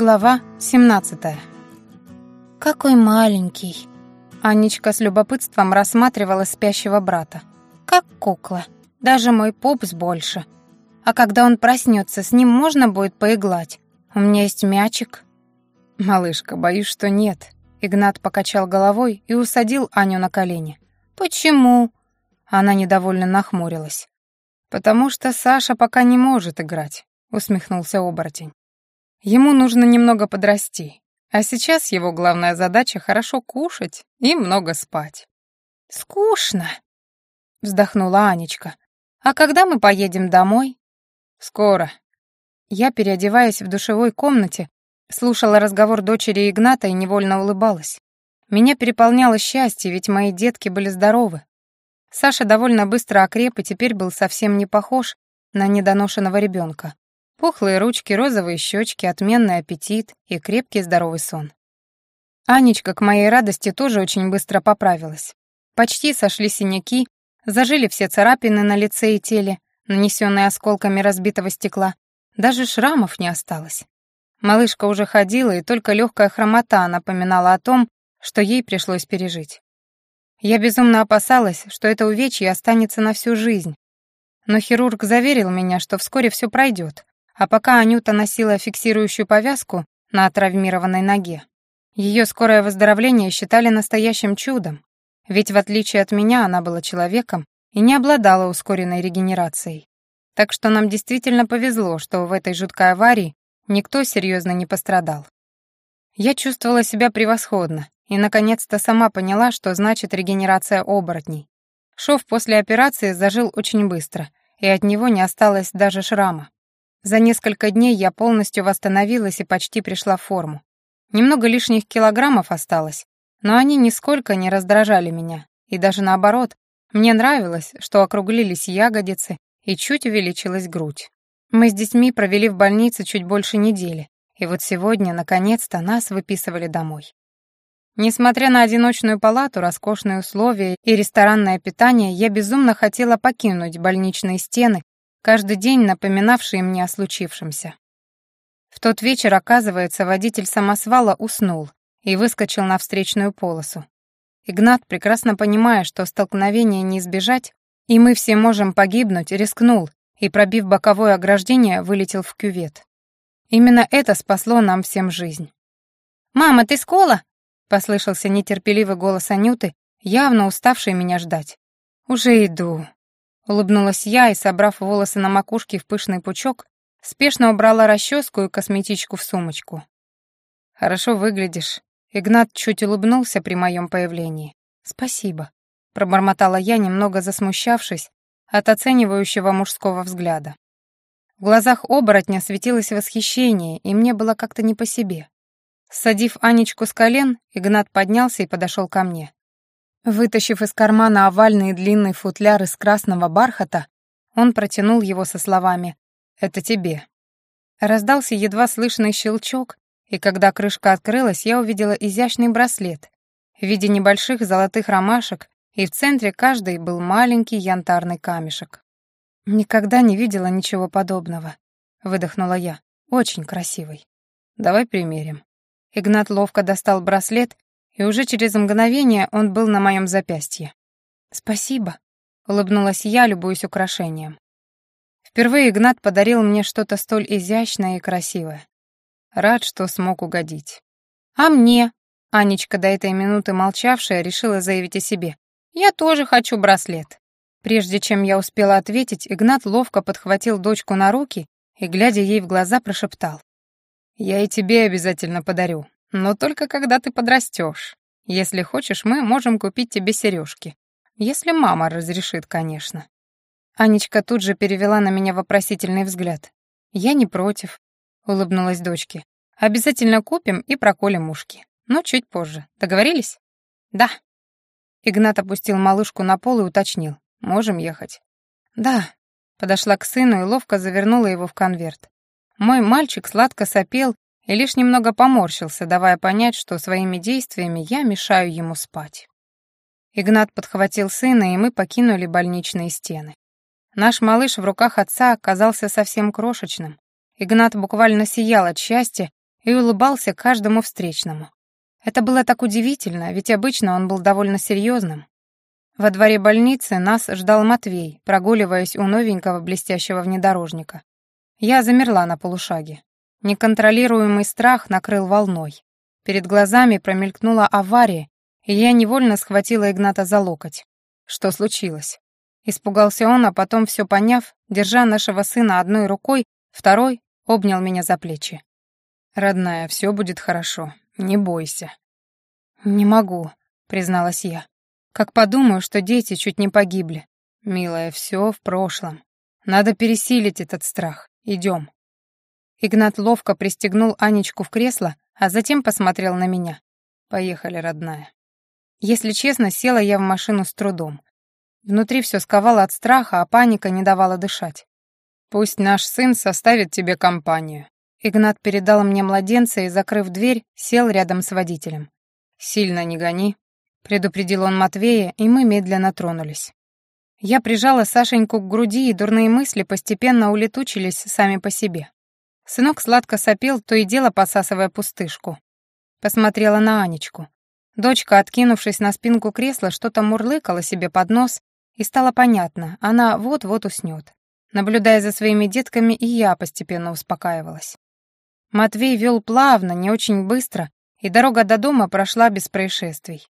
Глава 17. Какой маленький. Анечка с любопытством рассматривала спящего брата. Как кукла. Даже мой пупс больше. А когда он проснется, с ним можно будет поиглать. У меня есть мячик. Малышка, боюсь, что нет. Игнат покачал головой и усадил Аню на колени. Почему? Она недовольно нахмурилась. Потому что Саша пока не может играть, усмехнулся оборотень. Ему нужно немного подрасти, а сейчас его главная задача — хорошо кушать и много спать. «Скучно», — вздохнула Анечка. «А когда мы поедем домой?» «Скоро». Я, переодеваясь в душевой комнате, слушала разговор дочери Игната и невольно улыбалась. Меня переполняло счастье, ведь мои детки были здоровы. Саша довольно быстро окреп и теперь был совсем не похож на недоношенного ребенка. Пухлые ручки, розовые щечки, отменный аппетит и крепкий здоровый сон. Анечка, к моей радости, тоже очень быстро поправилась. Почти сошли синяки, зажили все царапины на лице и теле, нанесенные осколками разбитого стекла. Даже шрамов не осталось. Малышка уже ходила, и только легкая хромота напоминала о том, что ей пришлось пережить. Я безумно опасалась, что это увечье останется на всю жизнь. Но хирург заверил меня, что вскоре все пройдет, а пока Анюта носила фиксирующую повязку на травмированной ноге, ее скорое выздоровление считали настоящим чудом, ведь в отличие от меня она была человеком и не обладала ускоренной регенерацией. Так что нам действительно повезло, что в этой жуткой аварии никто серьезно не пострадал. Я чувствовала себя превосходно и, наконец-то, сама поняла, что значит регенерация оборотней. Шов после операции зажил очень быстро, и от него не осталось даже шрама. За несколько дней я полностью восстановилась и почти пришла в форму. Немного лишних килограммов осталось, но они нисколько не раздражали меня, и даже наоборот, мне нравилось, что округлились ягодицы и чуть увеличилась грудь. Мы с детьми провели в больнице чуть больше недели, и вот сегодня, наконец-то, нас выписывали домой. Несмотря на одиночную палату, роскошные условия и ресторанное питание, я безумно хотела покинуть больничные стены каждый день напоминавшие мне о случившемся. В тот вечер, оказывается, водитель самосвала уснул и выскочил на встречную полосу. Игнат, прекрасно понимая, что столкновения не избежать, и мы все можем погибнуть, рискнул и, пробив боковое ограждение, вылетел в кювет. Именно это спасло нам всем жизнь. «Мама, ты скола?» — послышался нетерпеливый голос Анюты, явно уставший меня ждать. «Уже иду», Улыбнулась я и, собрав волосы на макушке в пышный пучок, спешно убрала расческу и косметичку в сумочку. «Хорошо выглядишь». Игнат чуть улыбнулся при моем появлении. «Спасибо», — пробормотала я, немного засмущавшись от оценивающего мужского взгляда. В глазах оборотня светилось восхищение, и мне было как-то не по себе. Садив Анечку с колен, Игнат поднялся и подошел ко мне. Вытащив из кармана овальный длинный футляр из красного бархата, он протянул его со словами «Это тебе». Раздался едва слышный щелчок, и когда крышка открылась, я увидела изящный браслет в виде небольших золотых ромашек, и в центре каждой был маленький янтарный камешек. «Никогда не видела ничего подобного», — выдохнула я. «Очень красивый». «Давай примерим». Игнат ловко достал браслет и уже через мгновение он был на моем запястье. «Спасибо», — улыбнулась я, любуясь украшением. Впервые Игнат подарил мне что-то столь изящное и красивое. Рад, что смог угодить. «А мне?» — Анечка, до этой минуты молчавшая, решила заявить о себе. «Я тоже хочу браслет». Прежде чем я успела ответить, Игнат ловко подхватил дочку на руки и, глядя ей в глаза, прошептал. «Я и тебе обязательно подарю. Но только когда ты подрастешь. Если хочешь, мы можем купить тебе сережки. Если мама разрешит, конечно». Анечка тут же перевела на меня вопросительный взгляд. «Я не против», — улыбнулась дочке. «Обязательно купим и проколем ушки. Но чуть позже. Договорились?» «Да». Игнат опустил малышку на пол и уточнил. «Можем ехать?» «Да». Подошла к сыну и ловко завернула его в конверт. Мой мальчик сладко сопел и лишь немного поморщился, давая понять, что своими действиями я мешаю ему спать. Игнат подхватил сына, и мы покинули больничные стены. Наш малыш в руках отца оказался совсем крошечным. Игнат буквально сиял от счастья, и улыбался каждому встречному. Это было так удивительно, ведь обычно он был довольно серьезным. Во дворе больницы нас ждал Матвей, прогуливаясь у новенького блестящего внедорожника. Я замерла на полушаге. Неконтролируемый страх накрыл волной. Перед глазами промелькнула авария, и я невольно схватила Игната за локоть. Что случилось? Испугался он, а потом, все поняв, держа нашего сына одной рукой, второй обнял меня за плечи. «Родная, все будет хорошо, не бойся». «Не могу», — призналась я. «Как подумаю, что дети чуть не погибли. Милая, все в прошлом. Надо пересилить этот страх. Идем». Игнат ловко пристегнул Анечку в кресло, а затем посмотрел на меня. «Поехали, родная». Если честно, села я в машину с трудом. Внутри все сковало от страха, а паника не давала дышать. «Пусть наш сын составит тебе компанию». Игнат передал мне младенца и, закрыв дверь, сел рядом с водителем. «Сильно не гони», — предупредил он Матвея, и мы медленно тронулись. Я прижала Сашеньку к груди, и дурные мысли постепенно улетучились сами по себе. Сынок сладко сопел, то и дело посасывая пустышку. Посмотрела на Анечку. Дочка, откинувшись на спинку кресла, что-то мурлыкала себе под нос, и стало понятно, она вот-вот уснет. Наблюдая за своими детками, и я постепенно успокаивалась. Матвей вел плавно, не очень быстро, и дорога до дома прошла без происшествий.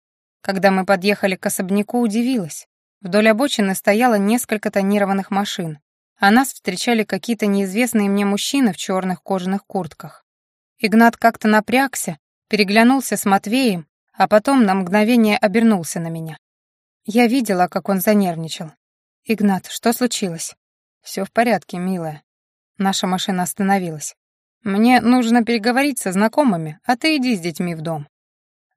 Когда мы подъехали к особняку, удивилась. Вдоль обочины стояло несколько тонированных машин, а нас встречали какие-то неизвестные мне мужчины в черных кожаных куртках. Игнат как-то напрягся, переглянулся с Матвеем, а потом на мгновение обернулся на меня. Я видела, как он занервничал. «Игнат, что случилось?» «Все в порядке, милая». Наша машина остановилась. «Мне нужно переговорить со знакомыми, а ты иди с детьми в дом».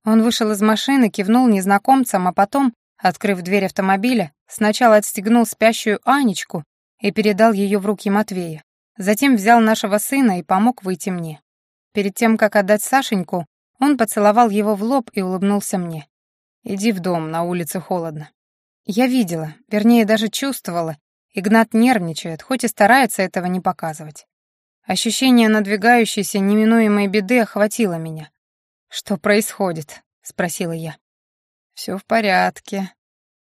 Он вышел из машины, кивнул незнакомцам, а потом, открыв дверь автомобиля, сначала отстегнул спящую Анечку и передал ее в руки Матвея. Затем взял нашего сына и помог выйти мне. Перед тем, как отдать Сашеньку, он поцеловал его в лоб и улыбнулся мне. «Иди в дом, на улице холодно». Я видела, вернее, даже чувствовала, Игнат нервничает, хоть и старается этого не показывать. Ощущение надвигающейся неминуемой беды охватило меня. «Что происходит?» — спросила я. «Все в порядке».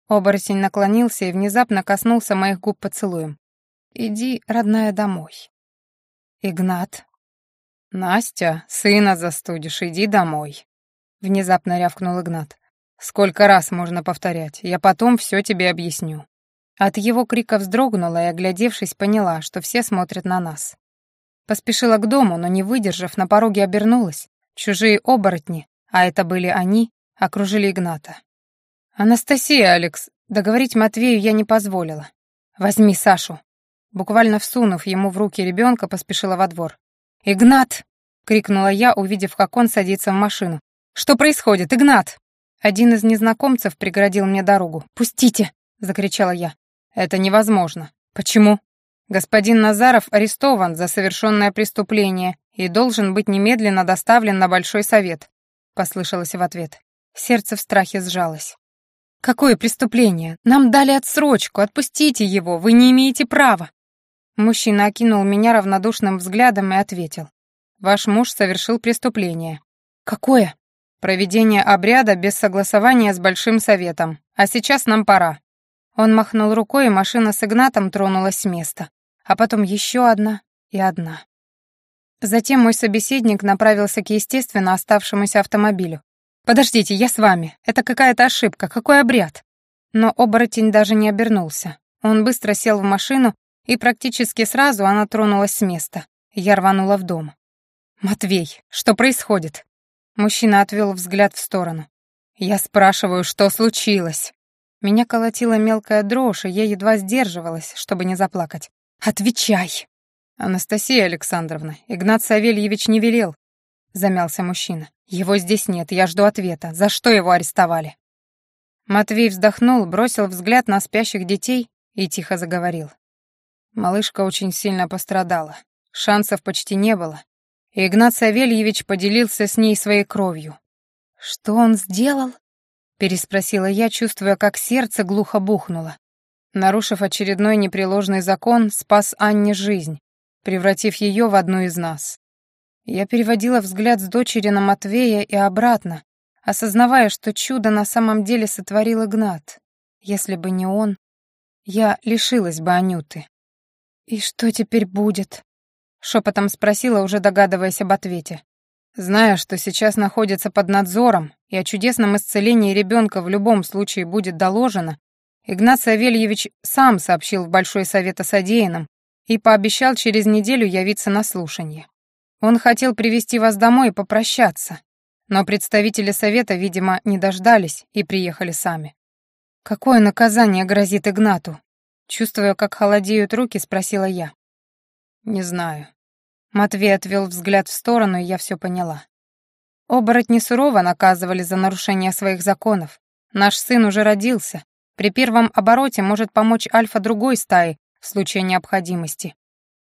Оборотень наклонился и внезапно коснулся моих губ поцелуем. «Иди, родная, домой». «Игнат». «Настя, сына застудишь, иди домой», — внезапно рявкнул Игнат. «Сколько раз можно повторять? Я потом все тебе объясню». От его крика вздрогнула и, оглядевшись, поняла, что все смотрят на нас. Поспешила к дому, но не выдержав, на пороге обернулась. Чужие оборотни, а это были они, окружили Игната. «Анастасия, Алекс!» Договорить Матвею я не позволила. «Возьми Сашу!» Буквально всунув ему в руки ребенка, поспешила во двор. «Игнат!» — крикнула я, увидев, как он садится в машину. «Что происходит, Игнат?» Один из незнакомцев преградил мне дорогу. «Пустите!» — закричала я. «Это невозможно. Почему?» Господин Назаров арестован за совершенное преступление и должен быть немедленно доставлен на Большой совет», — послышалось в ответ. Сердце в страхе сжалось. «Какое преступление? Нам дали отсрочку, отпустите его, вы не имеете права!» Мужчина окинул меня равнодушным взглядом и ответил. «Ваш муж совершил преступление». «Какое?» «Проведение обряда без согласования с Большим Советом. А сейчас нам пора». Он махнул рукой, и машина с Игнатом тронулась с места а потом еще одна и одна. Затем мой собеседник направился к естественно оставшемуся автомобилю. «Подождите, я с вами. Это какая-то ошибка. Какой обряд?» Но оборотень даже не обернулся. Он быстро сел в машину, и практически сразу она тронулась с места. Я рванула в дом. «Матвей, что происходит?» Мужчина отвел взгляд в сторону. «Я спрашиваю, что случилось?» Меня колотила мелкая дрожь, и я едва сдерживалась, чтобы не заплакать. «Отвечай!» «Анастасия Александровна, Игнат Савельевич не велел», — замялся мужчина. «Его здесь нет, я жду ответа. За что его арестовали?» Матвей вздохнул, бросил взгляд на спящих детей и тихо заговорил. Малышка очень сильно пострадала. Шансов почти не было. И Игнат Савельевич поделился с ней своей кровью. «Что он сделал?» — переспросила я, чувствуя, как сердце глухо бухнуло нарушив очередной непреложный закон, спас Анне жизнь, превратив ее в одну из нас. Я переводила взгляд с дочери на Матвея и обратно, осознавая, что чудо на самом деле сотворил Игнат. Если бы не он, я лишилась бы Анюты. «И что теперь будет?» — шепотом спросила, уже догадываясь об ответе. Зная, что сейчас находится под надзором и о чудесном исцелении ребенка в любом случае будет доложено, Игнат Савельевич сам сообщил в Большой Совет о содеянном и пообещал через неделю явиться на слушание. Он хотел привести вас домой и попрощаться, но представители Совета, видимо, не дождались и приехали сами. «Какое наказание грозит Игнату?» Чувствуя, как холодеют руки, спросила я. «Не знаю». Матвей отвел взгляд в сторону, и я все поняла. Оборотни сурово наказывали за нарушение своих законов. Наш сын уже родился. При первом обороте может помочь альфа другой стаи в случае необходимости.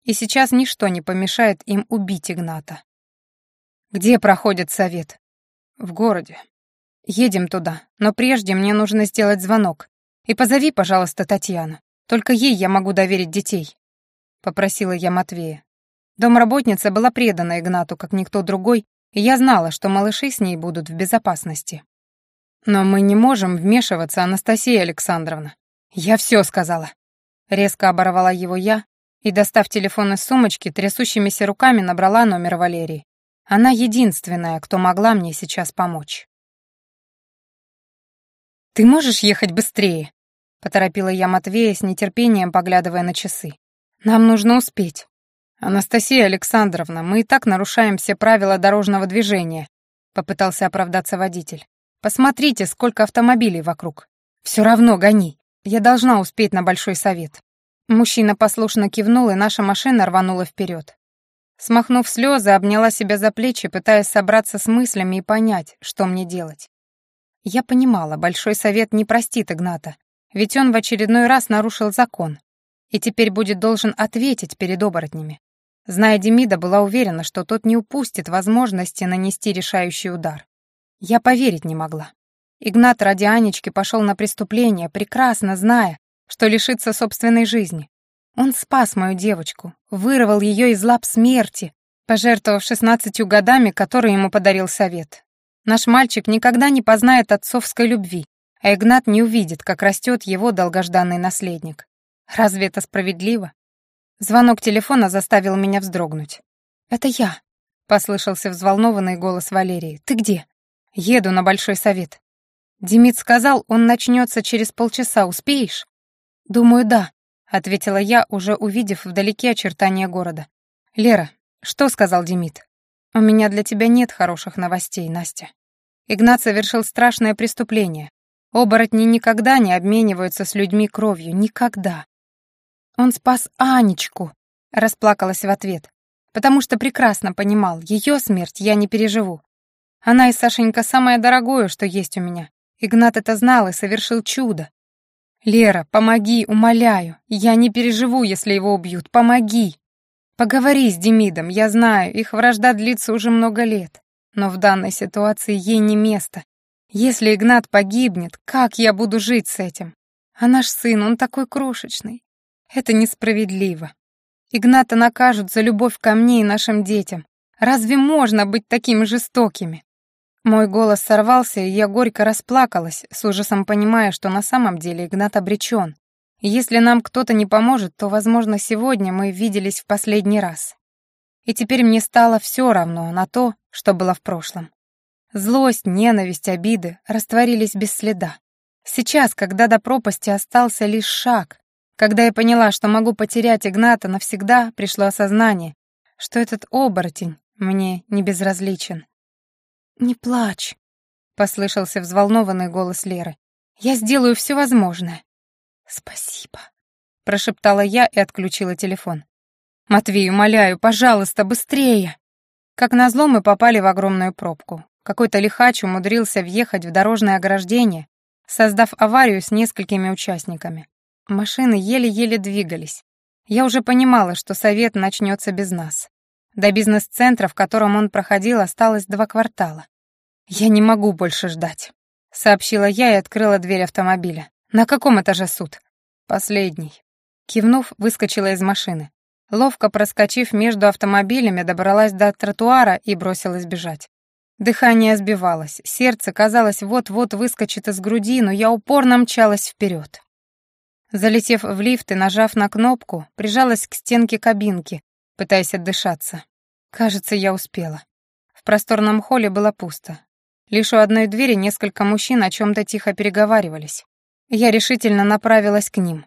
И сейчас ничто не помешает им убить Игната. «Где проходит совет?» «В городе», Едем туда, но прежде мне нужно сделать звонок. И позови, пожалуйста, Татьяну. Только ей я могу доверить детей», — попросила я Матвея. Домработница была предана Игнату, как никто другой, и я знала, что малыши с ней будут в безопасности. «Но мы не можем вмешиваться, Анастасия Александровна. Я все сказала». Резко оборвала его я и, достав телефон из сумочки, трясущимися руками набрала номер Валерии. Она единственная, кто могла мне сейчас помочь. «Ты можешь ехать быстрее?» — поторопила я Матвея с нетерпением, поглядывая на часы. «Нам нужно успеть». «Анастасия Александровна, мы и так нарушаем все правила дорожного движения», — попытался оправдаться водитель. «Посмотрите, сколько автомобилей вокруг. Все равно гони. Я должна успеть на Большой Совет». Мужчина послушно кивнул, и наша машина рванула вперед. Смахнув слезы, обняла себя за плечи, пытаясь собраться с мыслями и понять, что мне делать. Я понимала, Большой Совет не простит Игната, ведь он в очередной раз нарушил закон и теперь будет должен ответить перед оборотнями. Зная Демида, была уверена, что тот не упустит возможности нанести решающий удар. Я поверить не могла. Игнат ради Анечки пошел на преступление, прекрасно зная, что лишится собственной жизни. Он спас мою девочку, вырвал ее из лап смерти, пожертвовав шестнадцатью годами, которые ему подарил совет. Наш мальчик никогда не познает отцовской любви, а Игнат не увидит, как растет его долгожданный наследник. Разве это справедливо? Звонок телефона заставил меня вздрогнуть. «Это я», — послышался взволнованный голос Валерии. «Ты где?» «Еду на Большой Совет». Демид сказал, он начнется через полчаса, успеешь? «Думаю, да», — ответила я, уже увидев вдалеке очертания города. «Лера, что сказал Демид?» «У меня для тебя нет хороших новостей, Настя». Игнат совершил страшное преступление. Оборотни никогда не обмениваются с людьми кровью, никогда. Он спас Анечку, расплакалась в ответ, потому что прекрасно понимал, ее смерть я не переживу. Она и Сашенька самое дорогое, что есть у меня. Игнат это знал и совершил чудо. «Лера, помоги, умоляю. Я не переживу, если его убьют. Помоги. Поговори с Демидом, я знаю, их вражда длится уже много лет. Но в данной ситуации ей не место. Если Игнат погибнет, как я буду жить с этим? А наш сын, он такой крошечный. Это несправедливо. Игната накажут за любовь ко мне и нашим детям. Разве можно быть такими жестокими? Мой голос сорвался, и я горько расплакалась, с ужасом понимая, что на самом деле Игнат обречен. Если нам кто-то не поможет, то, возможно, сегодня мы виделись в последний раз. И теперь мне стало все равно на то, что было в прошлом. Злость, ненависть, обиды растворились без следа. Сейчас, когда до пропасти остался лишь шаг, когда я поняла, что могу потерять Игната навсегда, пришло осознание, что этот оборотень мне не безразличен. «Не плачь», — послышался взволнованный голос Леры. «Я сделаю все возможное». «Спасибо», — прошептала я и отключила телефон. «Матвей, умоляю, пожалуйста, быстрее!» Как назло, мы попали в огромную пробку. Какой-то лихач умудрился въехать в дорожное ограждение, создав аварию с несколькими участниками. Машины еле-еле двигались. Я уже понимала, что совет начнется без нас. До бизнес-центра, в котором он проходил, осталось два квартала. «Я не могу больше ждать», — сообщила я и открыла дверь автомобиля. «На каком этаже суд?» «Последний». Кивнув, выскочила из машины. Ловко проскочив между автомобилями, добралась до тротуара и бросилась бежать. Дыхание сбивалось, сердце, казалось, вот-вот выскочит из груди, но я упорно мчалась вперед. Залетев в лифт и нажав на кнопку, прижалась к стенке кабинки, пытаясь отдышаться. Кажется, я успела. В просторном холле было пусто. Лишь у одной двери несколько мужчин о чем то тихо переговаривались. Я решительно направилась к ним.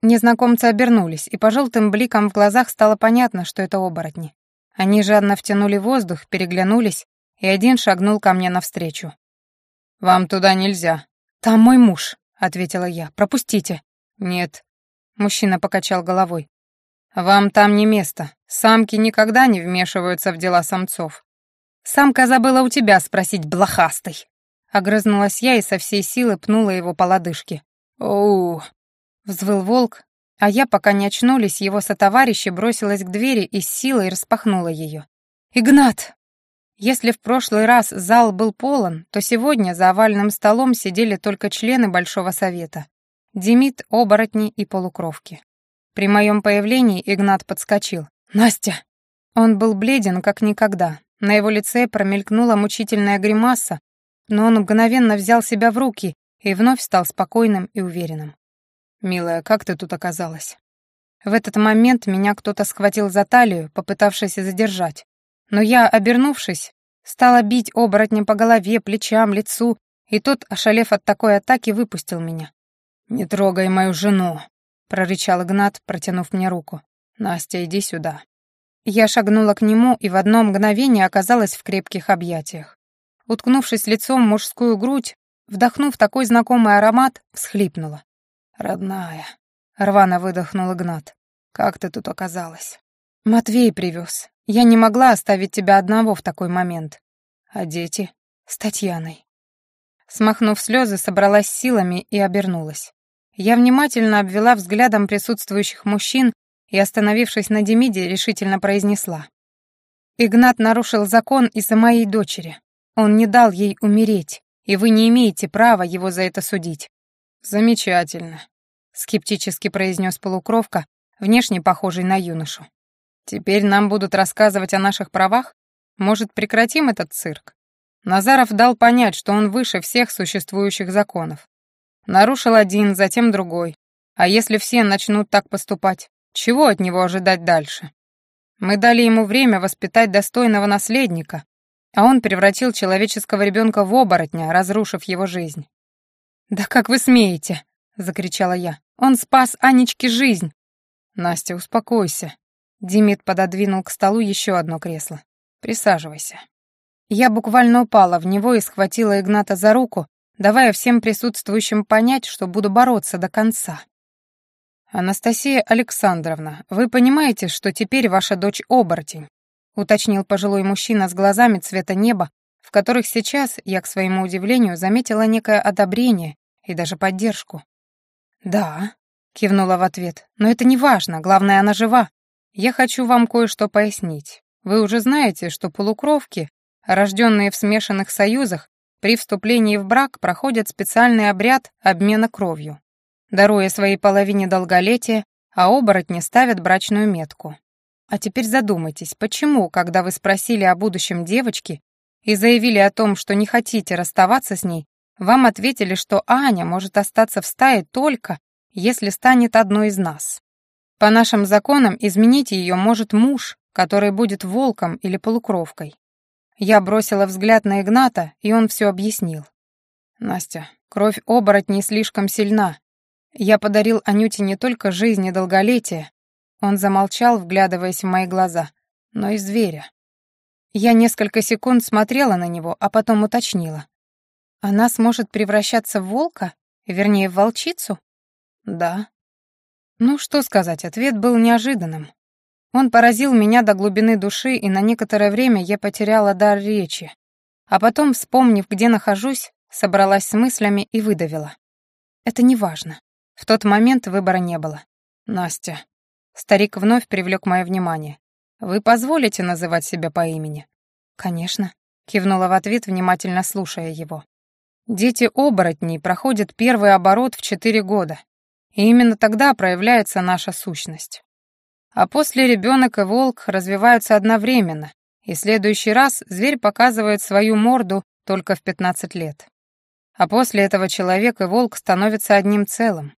Незнакомцы обернулись, и по желтым бликам в глазах стало понятно, что это оборотни. Они жадно втянули воздух, переглянулись, и один шагнул ко мне навстречу. «Вам туда нельзя». «Там мой муж», — ответила я. «Пропустите». «Нет». Мужчина покачал головой. «Вам там не место. Самки никогда не вмешиваются в дела самцов». «Самка забыла у тебя спросить, блохастый». Огрызнулась я и со всей силы пнула его по лодыжке. «Оу!» — взвыл волк, а я, пока не очнулись, его сотоварищи бросилась к двери и с силой распахнула ее. «Игнат!» Если в прошлый раз зал был полон, то сегодня за овальным столом сидели только члены Большого Совета. Демид, оборотни и полукровки. При моем появлении Игнат подскочил. «Настя!» Он был бледен, как никогда. На его лице промелькнула мучительная гримаса, но он мгновенно взял себя в руки и вновь стал спокойным и уверенным. «Милая, как ты тут оказалась?» В этот момент меня кто-то схватил за талию, попытавшись задержать. Но я, обернувшись, стала бить оборотня по голове, плечам, лицу, и тот, ошалев от такой атаки, выпустил меня. «Не трогай мою жену», — прорычал Игнат, протянув мне руку. «Настя, иди сюда». Я шагнула к нему и в одно мгновение оказалась в крепких объятиях. Уткнувшись лицом в мужскую грудь, вдохнув такой знакомый аромат, всхлипнула. «Родная», — рвано выдохнул Игнат, — «как ты тут оказалась?» «Матвей привез. Я не могла оставить тебя одного в такой момент. А дети? С Татьяной». Смахнув слезы, собралась силами и обернулась. Я внимательно обвела взглядом присутствующих мужчин и, остановившись на Демиде, решительно произнесла. «Игнат нарушил закон из-за моей дочери. Он не дал ей умереть, и вы не имеете права его за это судить». «Замечательно», — скептически произнес полукровка, внешне похожий на юношу. «Теперь нам будут рассказывать о наших правах? Может, прекратим этот цирк?» Назаров дал понять, что он выше всех существующих законов. Нарушил один, затем другой. А если все начнут так поступать, чего от него ожидать дальше? Мы дали ему время воспитать достойного наследника, а он превратил человеческого ребенка в оборотня, разрушив его жизнь. «Да как вы смеете?» — закричала я. «Он спас Анечке жизнь!» «Настя, успокойся». Димит пододвинул к столу еще одно кресло. «Присаживайся». Я буквально упала в него и схватила Игната за руку, давая всем присутствующим понять, что буду бороться до конца. «Анастасия Александровна, вы понимаете, что теперь ваша дочь оборотень?» — уточнил пожилой мужчина с глазами цвета неба, в которых сейчас, я к своему удивлению, заметила некое одобрение и даже поддержку. «Да», — кивнула в ответ, — «но это не важно, главное, она жива. Я хочу вам кое-что пояснить. Вы уже знаете, что полукровки, рожденные в смешанных союзах, при вступлении в брак проходят специальный обряд обмена кровью, даруя своей половине долголетие, а оборотни ставят брачную метку. А теперь задумайтесь, почему, когда вы спросили о будущем девочки и заявили о том, что не хотите расставаться с ней, вам ответили, что Аня может остаться в стае только, если станет одной из нас. По нашим законам изменить ее может муж, который будет волком или полукровкой. Я бросила взгляд на Игната, и он все объяснил. «Настя, кровь оборотней слишком сильна. Я подарил Анюте не только жизнь и долголетие». Он замолчал, вглядываясь в мои глаза, но и зверя. Я несколько секунд смотрела на него, а потом уточнила. «Она сможет превращаться в волка? Вернее, в волчицу?» «Да». Ну, что сказать, ответ был неожиданным. Он поразил меня до глубины души, и на некоторое время я потеряла дар речи. А потом, вспомнив, где нахожусь, собралась с мыслями и выдавила. Это не важно. В тот момент выбора не было. Настя. Старик вновь привлек мое внимание. Вы позволите называть себя по имени? Конечно. Кивнула в ответ, внимательно слушая его. Дети оборотней проходят первый оборот в четыре года. И именно тогда проявляется наша сущность. А после ребенок и волк развиваются одновременно, и в следующий раз зверь показывает свою морду только в 15 лет. А после этого человек и волк становятся одним целым.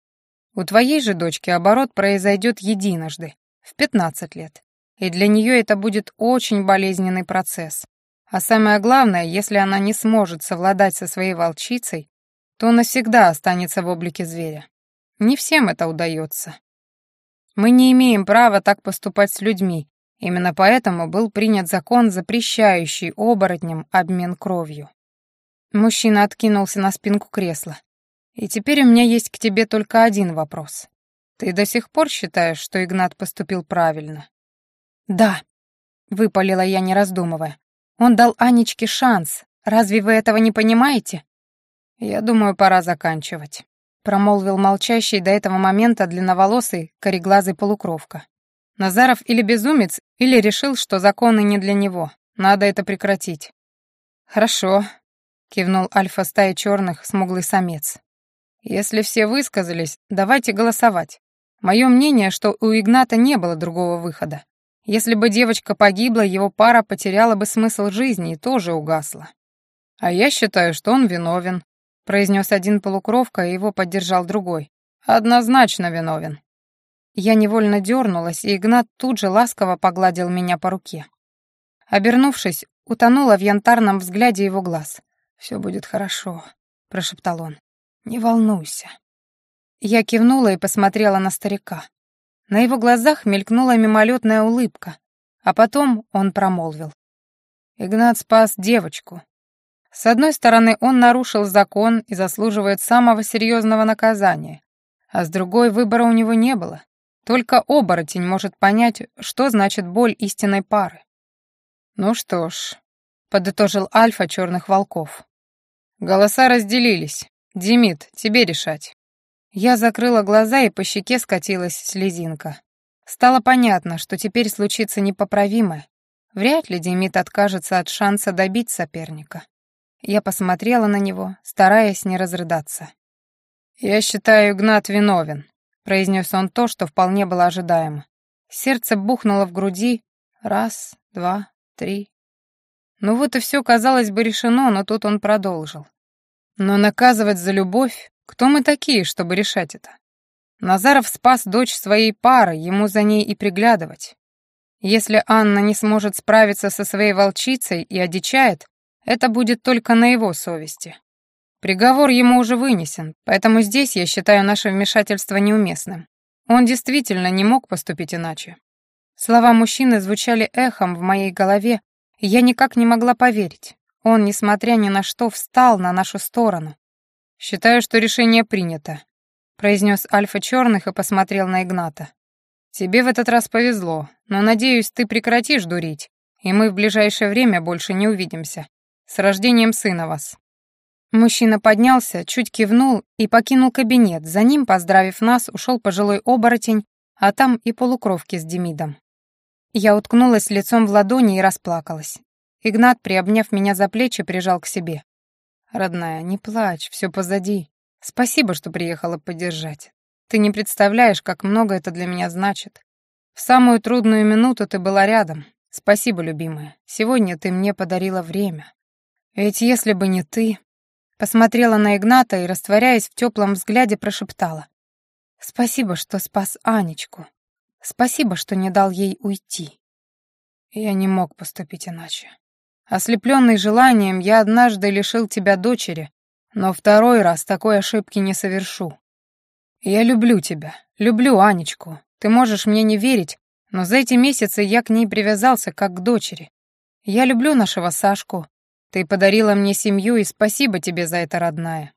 У твоей же дочки оборот произойдет единожды, в 15 лет. И для нее это будет очень болезненный процесс. А самое главное, если она не сможет совладать со своей волчицей, то навсегда останется в облике зверя. Не всем это удается. Мы не имеем права так поступать с людьми, именно поэтому был принят закон, запрещающий оборотням обмен кровью. Мужчина откинулся на спинку кресла. «И теперь у меня есть к тебе только один вопрос. Ты до сих пор считаешь, что Игнат поступил правильно?» «Да», — выпалила я, не раздумывая. «Он дал Анечке шанс. Разве вы этого не понимаете?» «Я думаю, пора заканчивать», — промолвил молчащий до этого момента длинноволосый, кореглазый полукровка. Назаров или безумец, или решил, что законы не для него. Надо это прекратить. «Хорошо», — кивнул альфа-стаи черных, смуглый самец. «Если все высказались, давайте голосовать. Мое мнение, что у Игната не было другого выхода. Если бы девочка погибла, его пара потеряла бы смысл жизни и тоже угасла. А я считаю, что он виновен», — произнес один полукровка, и его поддержал другой. «Однозначно виновен». Я невольно дернулась, и Игнат тут же ласково погладил меня по руке. Обернувшись, утонула в янтарном взгляде его глаз. «Все будет хорошо», — прошептал он. «Не волнуйся». Я кивнула и посмотрела на старика. На его глазах мелькнула мимолетная улыбка, а потом он промолвил. Игнат спас девочку. С одной стороны, он нарушил закон и заслуживает самого серьезного наказания, а с другой выбора у него не было. Только оборотень может понять, что значит боль истинной пары. Ну что ж, подытожил Альфа черных волков. Голоса разделились. Демид, тебе решать. Я закрыла глаза, и по щеке скатилась слезинка. Стало понятно, что теперь случится непоправимое. Вряд ли Демид откажется от шанса добить соперника. Я посмотрела на него, стараясь не разрыдаться. «Я считаю, Игнат виновен», — произнес он то, что вполне было ожидаемо. Сердце бухнуло в груди. Раз, два, три, ну вот и все, казалось бы, решено, но тут он продолжил. Но наказывать за любовь, кто мы такие, чтобы решать это? Назаров спас дочь своей пары, ему за ней и приглядывать. Если Анна не сможет справиться со своей волчицей и одичает, это будет только на его совести. Приговор ему уже вынесен, поэтому здесь я считаю наше вмешательство неуместным. Он действительно не мог поступить иначе. Слова мужчины звучали эхом в моей голове, я никак не могла поверить. Он, несмотря ни на что, встал на нашу сторону. «Считаю, что решение принято», — произнес Альфа Черных и посмотрел на Игната. «Тебе в этот раз повезло, но, надеюсь, ты прекратишь дурить, и мы в ближайшее время больше не увидимся. С рождением сына вас». Мужчина поднялся, чуть кивнул и покинул кабинет. За ним, поздравив нас, ушел пожилой оборотень, а там и полукровки с Демидом. Я уткнулась лицом в ладони и расплакалась. Игнат, приобняв меня за плечи, прижал к себе. «Родная, не плачь, все позади. Спасибо, что приехала поддержать. Ты не представляешь, как много это для меня значит. В самую трудную минуту ты была рядом. Спасибо, любимая. Сегодня ты мне подарила время. Ведь если бы не ты...» Посмотрела на Игната и, растворяясь в теплом взгляде, прошептала. «Спасибо, что спас Анечку. Спасибо, что не дал ей уйти. Я не мог поступить иначе. Ослепленный желанием, я однажды лишил тебя дочери, но второй раз такой ошибки не совершу. Я люблю тебя, люблю Анечку. Ты можешь мне не верить, но за эти месяцы я к ней привязался как к дочери. Я люблю нашего Сашку. Ты подарила мне семью, и спасибо тебе за это, родная.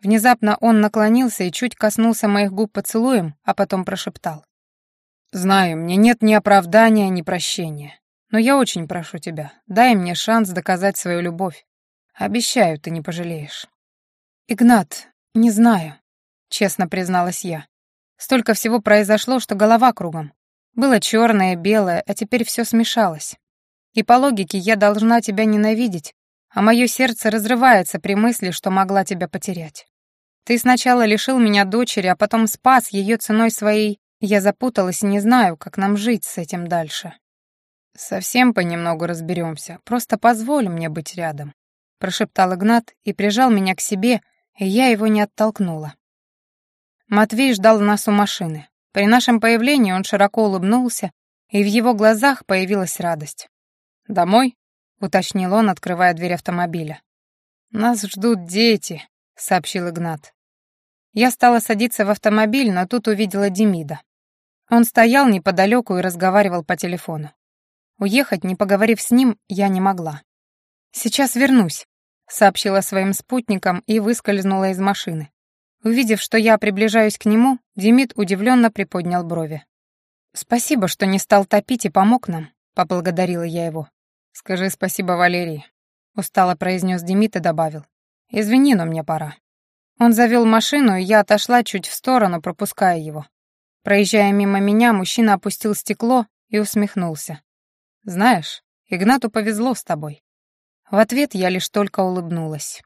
Внезапно он наклонился и чуть коснулся моих губ поцелуем, а потом прошептал. Знаю, мне нет ни оправдания, ни прощения. Но я очень прошу тебя, дай мне шанс доказать свою любовь. Обещаю, ты не пожалеешь. Игнат, не знаю, честно призналась я. Столько всего произошло, что голова кругом. Было черное, белое, а теперь все смешалось. И по логике я должна тебя ненавидеть, а мое сердце разрывается при мысли, что могла тебя потерять. Ты сначала лишил меня дочери, а потом спас ее ценой своей Я запуталась и не знаю, как нам жить с этим дальше. «Совсем понемногу разберемся. Просто позволь мне быть рядом», — прошептал Игнат и прижал меня к себе, и я его не оттолкнула. Матвей ждал нас у машины. При нашем появлении он широко улыбнулся, и в его глазах появилась радость. «Домой?» — уточнил он, открывая дверь автомобиля. «Нас ждут дети», — сообщил Игнат. Я стала садиться в автомобиль, но тут увидела Демида. Он стоял неподалеку и разговаривал по телефону. Уехать, не поговорив с ним, я не могла. «Сейчас вернусь», — сообщила своим спутникам и выскользнула из машины. Увидев, что я приближаюсь к нему, Демид удивленно приподнял брови. «Спасибо, что не стал топить и помог нам», — поблагодарила я его. «Скажи спасибо Валерии», — устало произнес Демид и добавил. «Извини, но мне пора». Он завел машину, и я отошла чуть в сторону, пропуская его. Проезжая мимо меня, мужчина опустил стекло и усмехнулся. «Знаешь, Игнату повезло с тобой». В ответ я лишь только улыбнулась.